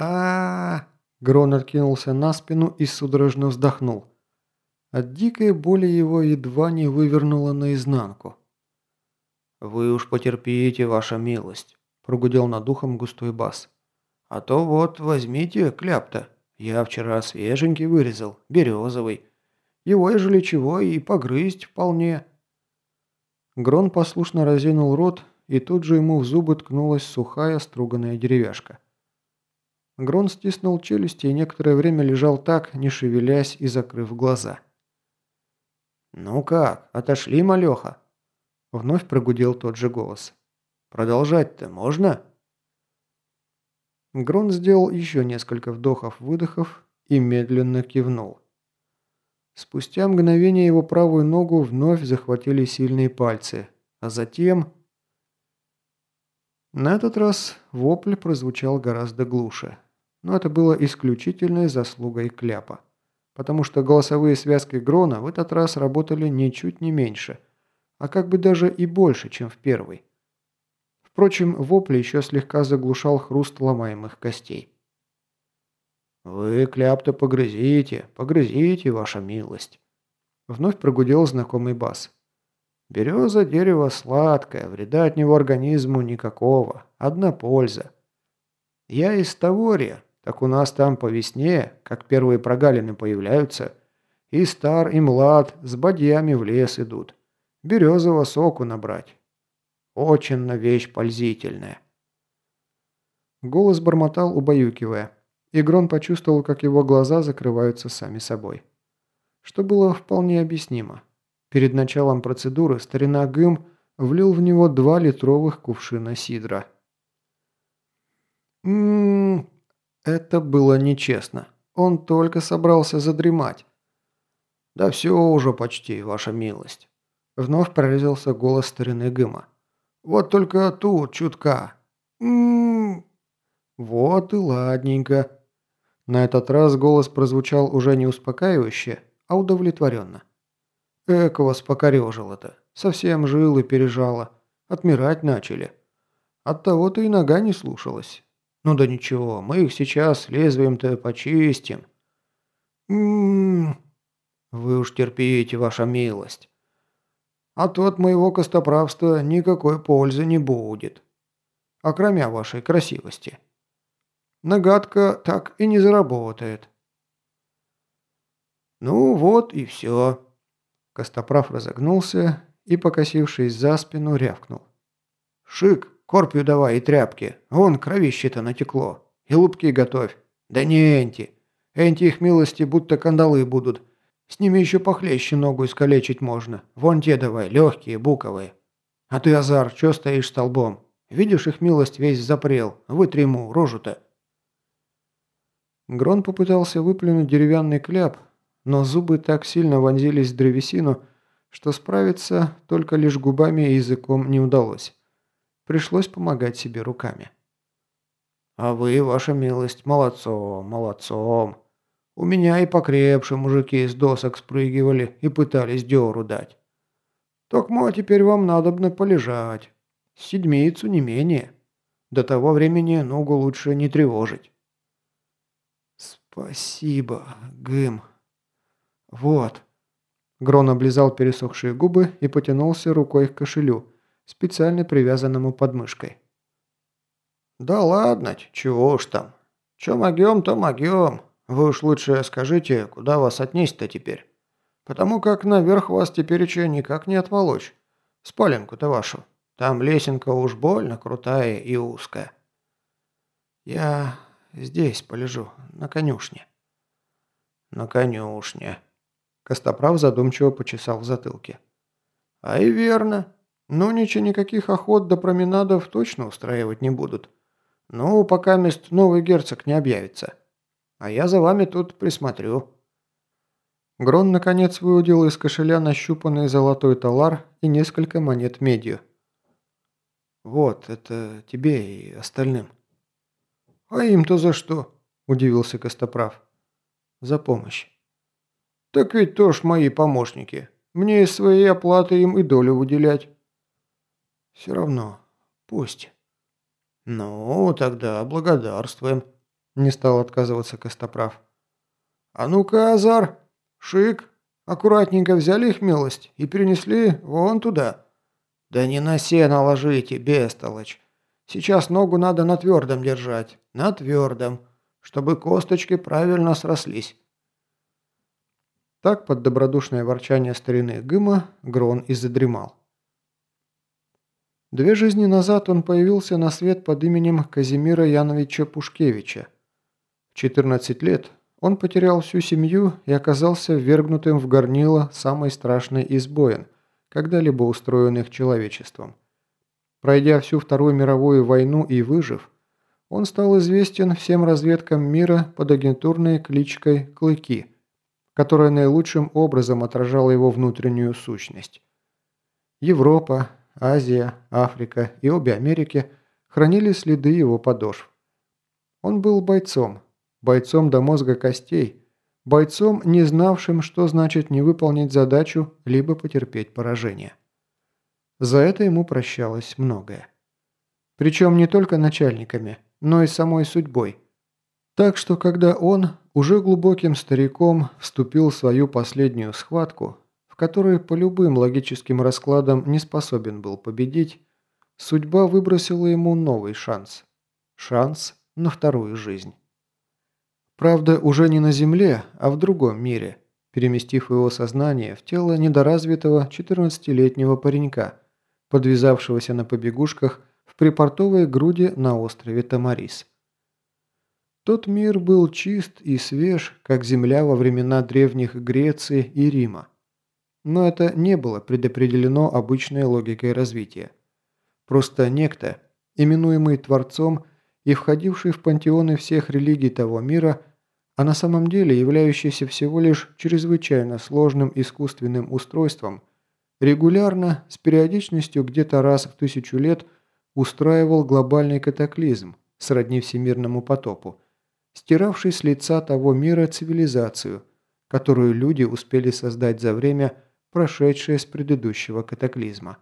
а, Грон откинулся на спину и судорожно вздохнул. От дикой боли его едва не вывернуло наизнанку. «Вы уж потерпите, ваша милость», – прогудел над ухом густой бас. «А то вот возьмите кляп-то. Я вчера свеженький вырезал, березовый. Его, ежели чего, и погрызть вполне». Грон послушно разинул рот, и тут же ему в зубы ткнулась сухая струганная деревяшка. Грон стиснул челюсти и некоторое время лежал так, не шевелясь и закрыв глаза. «Ну как, отошли, малеха?» Вновь прогудел тот же голос. «Продолжать-то можно?» Грон сделал еще несколько вдохов-выдохов и медленно кивнул. Спустя мгновение его правую ногу вновь захватили сильные пальцы, а затем... На этот раз вопль прозвучал гораздо глуше, но это было исключительной заслугой Кляпа, потому что голосовые связки Грона в этот раз работали ничуть не меньше – а как бы даже и больше, чем в первый. Впрочем, вопль еще слегка заглушал хруст ломаемых костей. «Вы кляп-то погрызите, погрызите, ваша милость!» Вновь прогудел знакомый бас. «Береза – дерево сладкое, вреда от него организму никакого, одна польза. Я из Тавория, так у нас там по весне, как первые прогалины появляются, и стар, и млад с бадьями в лес идут березового соку набрать. Очень на вещь пользительная». Голос бормотал, убаюкивая. И Грон почувствовал, как его глаза закрываются сами собой. Что было вполне объяснимо. Перед началом процедуры старина Гым влил в него два литровых кувшина сидра. Ммм, это было нечестно. Он только собрался задремать. «Да все уже почти, ваша милость». Вновь прорезался голос старины Гыма. «Вот только тут чутка». «М-м-м». «Вот и ладненько». На этот раз голос прозвучал уже не успокаивающе, а удовлетворенно. «Эк вас покорежило-то. Совсем жил и пережало. Отмирать начали. Оттого-то и нога не слушалась. Ну да ничего, мы их сейчас лезвием-то почистим». «М-м-м». «Вы уж терпите, ваша милость». А то от моего костоправства никакой пользы не будет. Окромя вашей красивости. Нагадка так и не заработает. Ну вот и все. Костоправ разогнулся и, покосившись за спину, рявкнул. «Шик, корпию давай и тряпки. Вон кровище-то натекло. И лупки готовь. Да не энти. Энти их милости будто кандалы будут. С ними еще похлеще ногу искалечить можно. Вон те давай, легкие, буковые. А ты, Азар, че стоишь столбом? Видишь, их милость весь запрел. Вытри ему рожу-то. Грон попытался выплюнуть деревянный кляп, но зубы так сильно вонзились в древесину, что справиться только лишь губами и языком не удалось. Пришлось помогать себе руками. «А вы, ваша милость, молодцом, молодцом!» У меня и покрепше мужики из досок спрыгивали и пытались дёру дать. Токмо теперь вам надобно полежать. Седмицу не менее. До того времени ногу лучше не тревожить. Спасибо, Гым. Вот. Грон облизал пересохшие губы и потянулся рукой к кошелю, специально привязанному подмышкой. «Да ладно, чего уж там. Чё могём, то могём. Вы уж лучше скажите, куда вас отнесть-то теперь? Потому как наверх вас теперь еще никак не отволочь. Спаленку-то вашу. Там лесенка уж больно крутая и узкая. Я здесь полежу, на конюшне. На конюшне. Костоправ задумчиво почесал в затылке. А и верно. Ну, ничего никаких охот до променадов точно устраивать не будут. Ну, пока мест новый герцог не объявится. А я за вами тут присмотрю». Грон, наконец, выудил из кошеля нащупанный золотой талар и несколько монет медью. «Вот, это тебе и остальным». «А им-то за что?» – удивился Костоправ. «За помощь». «Так ведь тоже мои помощники. Мне из своей оплаты им и долю выделять». «Все равно. Пусть». «Ну, тогда благодарствуем». Не стал отказываться Костоправ. «А ну-ка, Азар! Шик! Аккуратненько взяли их милость и перенесли вон туда!» «Да не на сено ложите, бестолочь! Сейчас ногу надо на твердом держать, на твердом, чтобы косточки правильно срослись!» Так, под добродушное ворчание старины Гыма, Грон и задремал. Две жизни назад он появился на свет под именем Казимира Яновича Пушкевича. В 14 лет он потерял всю семью и оказался ввергнутым в горнило самой страшной из боин, когда-либо устроенных человечеством. Пройдя всю Вторую мировую войну и выжив, он стал известен всем разведкам мира под агентурной кличкой «Клыки», которая наилучшим образом отражала его внутреннюю сущность. Европа, Азия, Африка и обе Америки хранили следы его подошв. Он был бойцом, бойцом до мозга костей, бойцом, не знавшим, что значит не выполнить задачу, либо потерпеть поражение. За это ему прощалось многое. Причем не только начальниками, но и самой судьбой. Так что, когда он, уже глубоким стариком вступил в свою последнюю схватку, в которой по любым логическим раскладам не способен был победить, судьба выбросила ему новый шанс. Шанс на вторую жизнь. Правда, уже не на Земле, а в другом мире, переместив его сознание в тело недоразвитого 14-летнего паренька, подвязавшегося на побегушках в припортовой груди на острове Тамарис. Тот мир был чист и свеж, как земля во времена древних Греции и Рима. Но это не было предопределено обычной логикой развития. Просто некто, именуемый Творцом и входивший в пантеоны всех религий того мира, а на самом деле являющийся всего лишь чрезвычайно сложным искусственным устройством, регулярно, с периодичностью где-то раз в тысячу лет, устраивал глобальный катаклизм, сродни всемирному потопу, стиравший с лица того мира цивилизацию, которую люди успели создать за время, прошедшее с предыдущего катаклизма.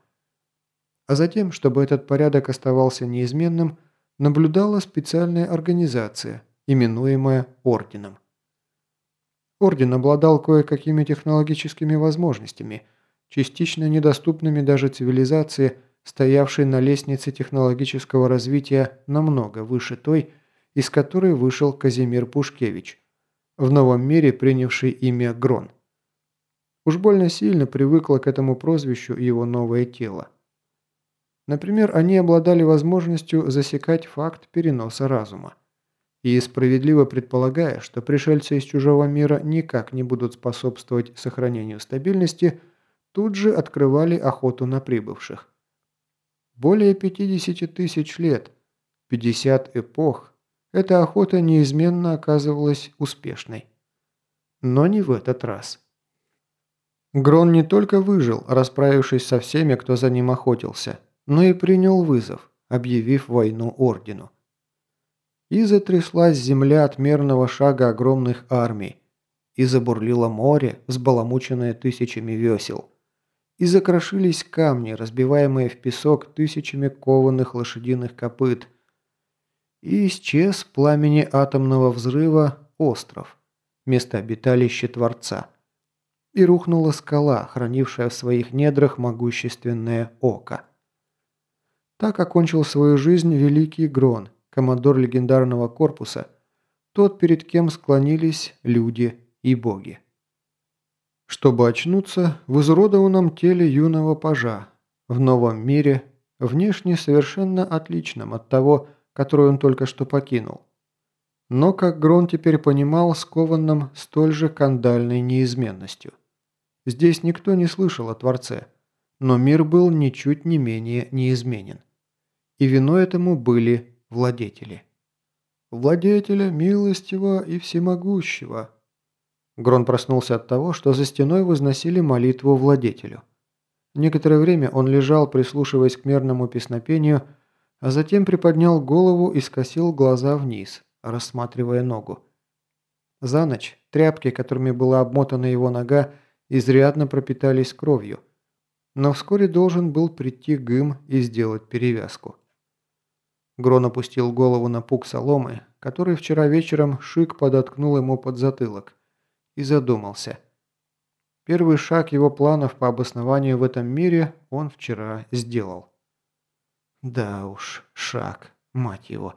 А затем, чтобы этот порядок оставался неизменным, наблюдала специальная организация, именуемая Орденом. Орден обладал кое-какими технологическими возможностями, частично недоступными даже цивилизации, стоявшей на лестнице технологического развития намного выше той, из которой вышел Казимир Пушкевич, в новом мире принявший имя Грон. Уж больно сильно привыкло к этому прозвищу его новое тело. Например, они обладали возможностью засекать факт переноса разума. И справедливо предполагая, что пришельцы из чужого мира никак не будут способствовать сохранению стабильности, тут же открывали охоту на прибывших. Более 50 тысяч лет, 50 эпох эта охота неизменно оказывалась успешной. Но не в этот раз. Грон не только выжил, расправившись со всеми, кто за ним охотился, но и принял вызов, объявив войну Ордену. И затряслась земля от мерного шага огромных армий, и забурлило море, взбаламученное тысячами весел, и закрошились камни, разбиваемые в песок тысячами кованых лошадиных копыт – и исчез в пламени атомного взрыва остров, место обиталища Творца. И рухнула скала, хранившая в своих недрах могущественное око. Так окончил свою жизнь великий Грон, командор легендарного корпуса, тот, перед кем склонились люди и боги. Чтобы очнуться в изуродованном теле юного пажа, в новом мире, внешне совершенно отличном от того, которую он только что покинул. Но, как Грон теперь понимал, скованным столь же кандальной неизменностью. Здесь никто не слышал о Творце, но мир был ничуть не менее неизменен. И виной этому были владетели. «Владетеля милостивого и всемогущего». Грон проснулся от того, что за стеной возносили молитву владетелю. Некоторое время он лежал, прислушиваясь к мерному песнопению, а затем приподнял голову и скосил глаза вниз, рассматривая ногу. За ночь тряпки, которыми была обмотана его нога, изрядно пропитались кровью. Но вскоре должен был прийти Гым и сделать перевязку. Грон опустил голову на пук соломы, который вчера вечером Шик подоткнул ему под затылок, и задумался. Первый шаг его планов по обоснованию в этом мире он вчера сделал. Да уж, шаг, мать его.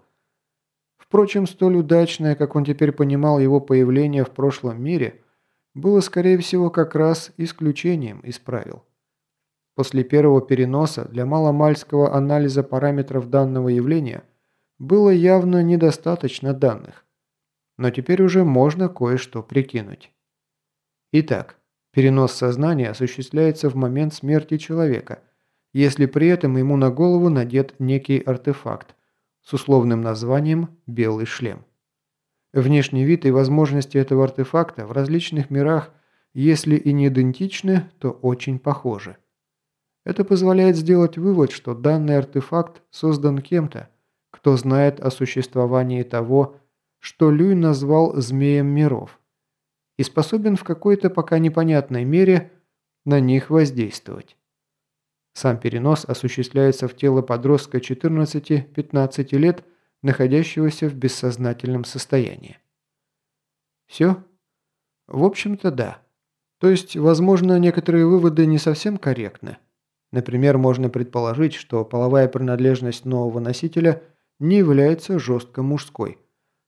Впрочем, столь удачное, как он теперь понимал его появление в прошлом мире, было, скорее всего, как раз исключением из правил. После первого переноса для маломальского анализа параметров данного явления было явно недостаточно данных. Но теперь уже можно кое-что прикинуть. Итак, перенос сознания осуществляется в момент смерти человека, если при этом ему на голову надет некий артефакт с условным названием «белый шлем». Внешний вид и возможности этого артефакта в различных мирах, если и не идентичны, то очень похожи. Это позволяет сделать вывод, что данный артефакт создан кем-то, кто знает о существовании того, что Люй назвал «змеем миров», и способен в какой-то пока непонятной мере на них воздействовать. Сам перенос осуществляется в тело подростка 14-15 лет, находящегося в бессознательном состоянии. Все? В общем-то, да. То есть, возможно, некоторые выводы не совсем корректны. Например, можно предположить, что половая принадлежность нового носителя не является жестко мужской,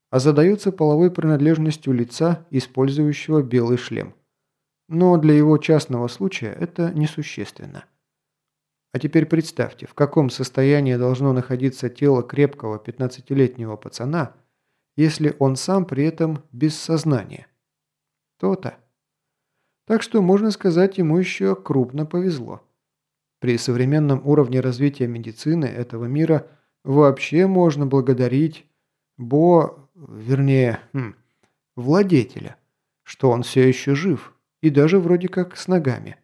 а задается половой принадлежностью лица, использующего белый шлем. Но для его частного случая это несущественно. А теперь представьте, в каком состоянии должно находиться тело крепкого 15-летнего пацана, если он сам при этом без сознания. То-то. Так что, можно сказать, ему еще крупно повезло. При современном уровне развития медицины этого мира вообще можно благодарить Бо, вернее, хм, владетеля, что он все еще жив и даже вроде как с ногами.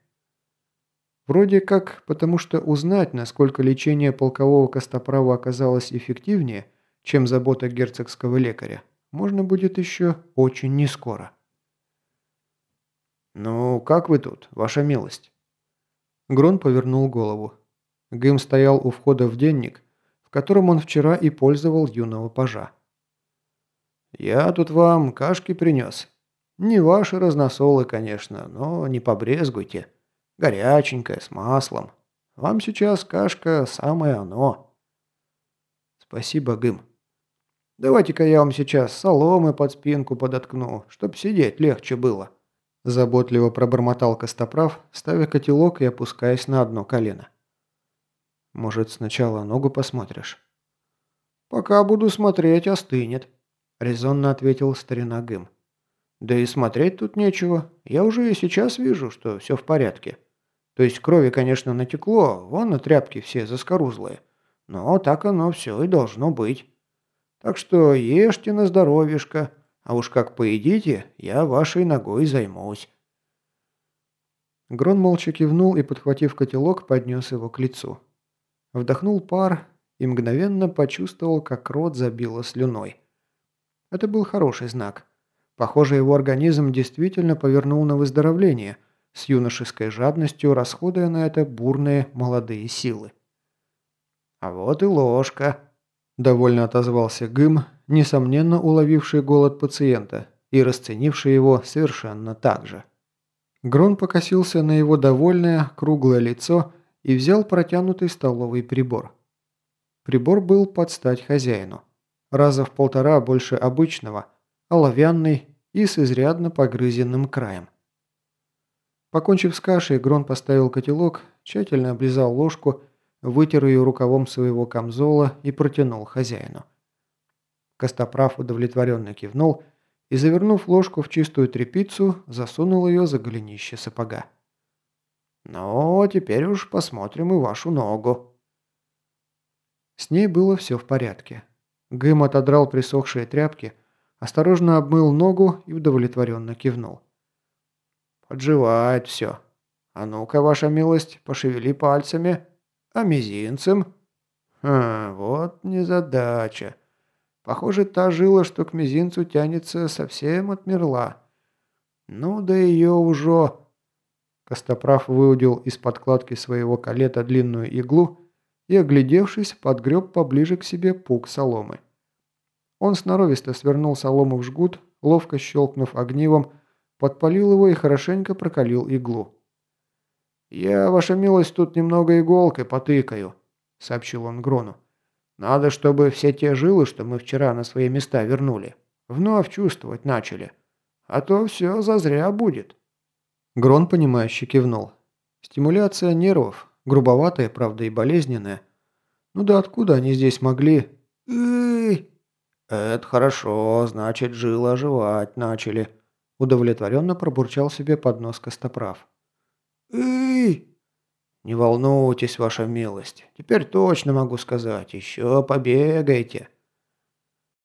Вроде как, потому что узнать, насколько лечение полкового костоправа оказалось эффективнее, чем забота герцогского лекаря, можно будет еще очень нескоро. «Ну, как вы тут, ваша милость?» Грон повернул голову. Гым стоял у входа в денник, в котором он вчера и пользовал юного пажа. «Я тут вам кашки принес. Не ваши разносолы, конечно, но не побрезгуйте. Горяченькая, с маслом. Вам сейчас кашка самое оно». «Спасибо, Гым. Давайте-ка я вам сейчас соломы под спинку подоткну, чтоб сидеть легче было». Заботливо пробормотал Костоправ, ставя котелок и опускаясь на одно колено. «Может, сначала ногу посмотришь?» «Пока буду смотреть, остынет», – резонно ответил старина Гым. «Да и смотреть тут нечего. Я уже и сейчас вижу, что все в порядке. То есть крови, конечно, натекло, вон на тряпки все заскорузлые. Но так оно все и должно быть. Так что ешьте на здоровьишко, а уж как поедите, я вашей ногой займусь». Грон молча кивнул и, подхватив котелок, поднес его к лицу. Вдохнул пар и мгновенно почувствовал, как рот забило слюной. Это был хороший знак. Похоже, его организм действительно повернул на выздоровление, с юношеской жадностью расходуя на это бурные молодые силы. «А вот и ложка», – довольно отозвался Гым, несомненно уловивший голод пациента и расценивший его совершенно так же. Грон покосился на его довольное, круглое лицо и взял протянутый столовый прибор. Прибор был под стать хозяину. Раза в полтора больше обычного, оловянный и с изрядно погрызенным краем. Покончив с кашей, Грон поставил котелок, тщательно облизал ложку, вытер ее рукавом своего камзола и протянул хозяину. Костоправ удовлетворенно кивнул и, завернув ложку в чистую тряпицу, засунул ее за голенище сапога. «Ну, теперь уж посмотрим и вашу ногу». С ней было все в порядке. Гым отодрал присохшие тряпки, осторожно обмыл ногу и удовлетворенно кивнул. «Подживает все. А ну-ка, ваша милость, пошевели пальцами. А мизинцем?» «Хм, вот незадача. Похоже, та жила, что к мизинцу тянется, совсем отмерла. Ну да ее уже...» Костоправ выудил из подкладки своего калета длинную иглу и, оглядевшись, подгреб поближе к себе пук соломы. Он сноровисто свернул солому в жгут, ловко щелкнув огнивом, подпалил его и хорошенько прокалил иглу. «Я, ваша милость, тут немного иголкой потыкаю», — сообщил он Грону. «Надо, чтобы все те жилы, что мы вчера на свои места вернули, вновь чувствовать начали. А то все зазря будет». Грон, понимающе кивнул. Стимуляция нервов, грубоватая, правда, и болезненная. Ну да откуда они здесь могли? Это хорошо, значит, жилы оживать начали. Удовлетворенно пробурчал себе под нос Костоправ. Эй! Не волнуйтесь, ваша милость. Теперь точно могу сказать, еще побегайте.